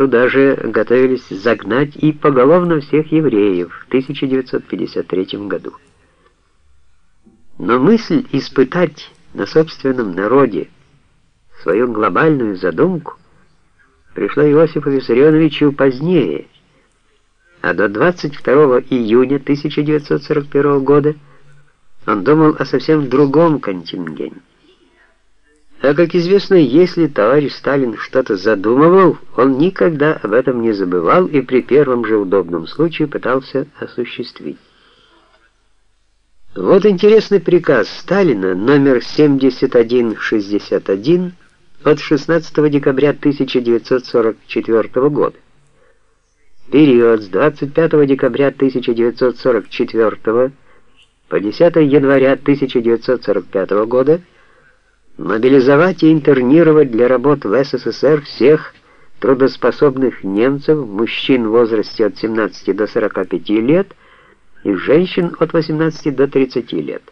Туда же готовились загнать и поголовно всех евреев в 1953 году. Но мысль испытать на собственном народе свою глобальную задумку пришла Иосифу Виссарионовичу позднее, а до 22 июня 1941 года он думал о совсем другом контингенте. А как известно, если товарищ Сталин что-то задумывал, он никогда об этом не забывал и при первом же удобном случае пытался осуществить. Вот интересный приказ Сталина номер 7161 от 16 декабря 1944 года. Период с 25 декабря 1944 по 10 января 1945 года мобилизовать и интернировать для работ в СССР всех трудоспособных немцев, мужчин в возрасте от 17 до 45 лет и женщин от 18 до 30 лет.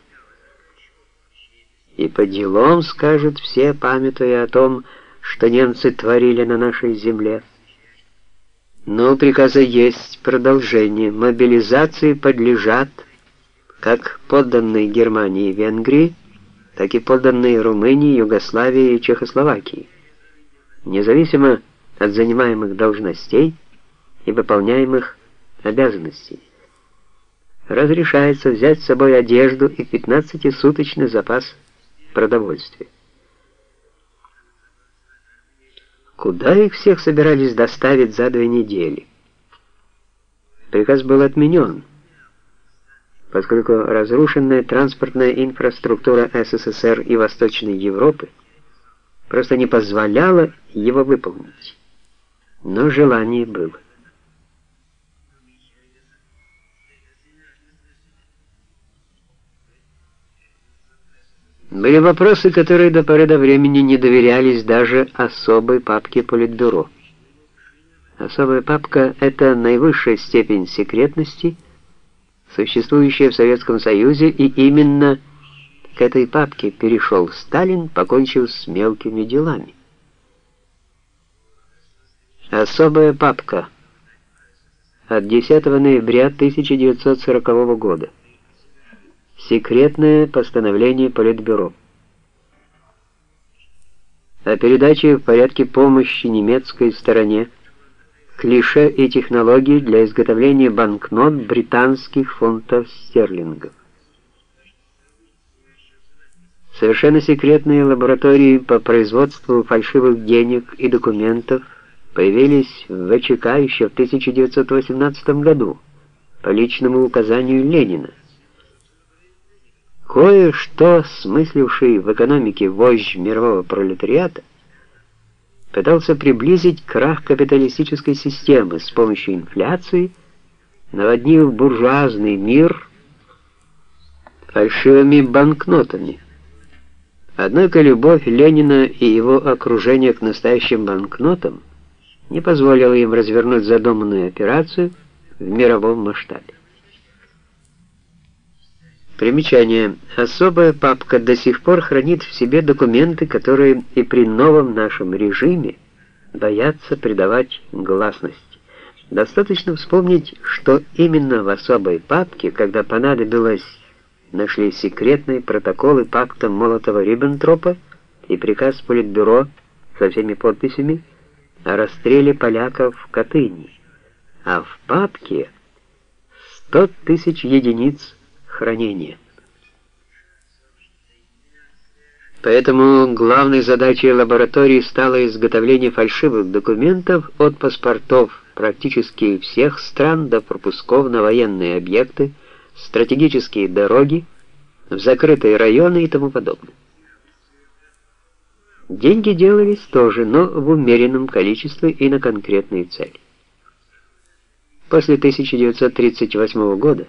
И по делам скажут все, памятуя о том, что немцы творили на нашей земле. Но у приказа есть продолжение. Мобилизации подлежат как подданные Германии и Венгрии, так и подданные Румынии, Югославии и Чехословакии, независимо от занимаемых должностей и выполняемых обязанностей. Разрешается взять с собой одежду и 15-суточный запас продовольствия. Куда их всех собирались доставить за две недели? Приказ был отменен поскольку разрушенная транспортная инфраструктура СССР и Восточной Европы просто не позволяла его выполнить. Но желание было. Были вопросы, которые до поры до времени не доверялись даже особой папке Политбюро. Особая папка — это наивысшая степень секретности — существующее в Советском Союзе, и именно к этой папке перешел Сталин, покончив с мелкими делами. Особая папка от 10 ноября 1940 года. Секретное постановление Политбюро. О передаче в порядке помощи немецкой стороне клише и технологии для изготовления банкнот британских фунтов стерлингов. Совершенно секретные лаборатории по производству фальшивых денег и документов появились в ВЧК еще в 1918 году по личному указанию Ленина. Кое-что, смысливший в экономике вождь мирового пролетариата, пытался приблизить крах капиталистической системы с помощью инфляции, наводнив буржуазный мир фальшивыми банкнотами. Однако любовь Ленина и его окружение к настоящим банкнотам не позволила им развернуть задуманную операцию в мировом масштабе. Примечание. Особая папка до сих пор хранит в себе документы, которые и при новом нашем режиме боятся придавать гласность. Достаточно вспомнить, что именно в особой папке, когда понадобилось, нашли секретные протоколы пакта Молотова-Риббентропа и приказ Политбюро со всеми подписями о расстреле поляков в Катыни, а в папке 100 тысяч единиц хранения. Поэтому главной задачей лаборатории стало изготовление фальшивых документов от паспортов практически всех стран до пропусков на военные объекты, стратегические дороги, в закрытые районы и тому подобное. Деньги делались тоже, но в умеренном количестве и на конкретные цели. После 1938 года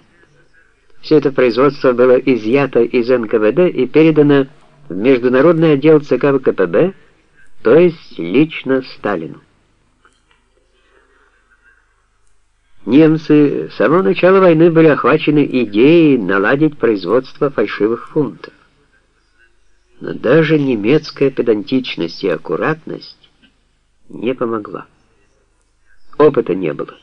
все это производство было изъято из НКВД и передано в Международный отдел ЦК ВКПБ, то есть лично Сталину. Немцы с самого начала войны были охвачены идеей наладить производство фальшивых фунтов. Но даже немецкая педантичность и аккуратность не помогла. опыта не было.